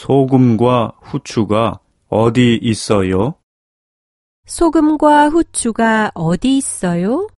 소금과 후추가 어디 있어요? 소금과 후추가 어디 있어요?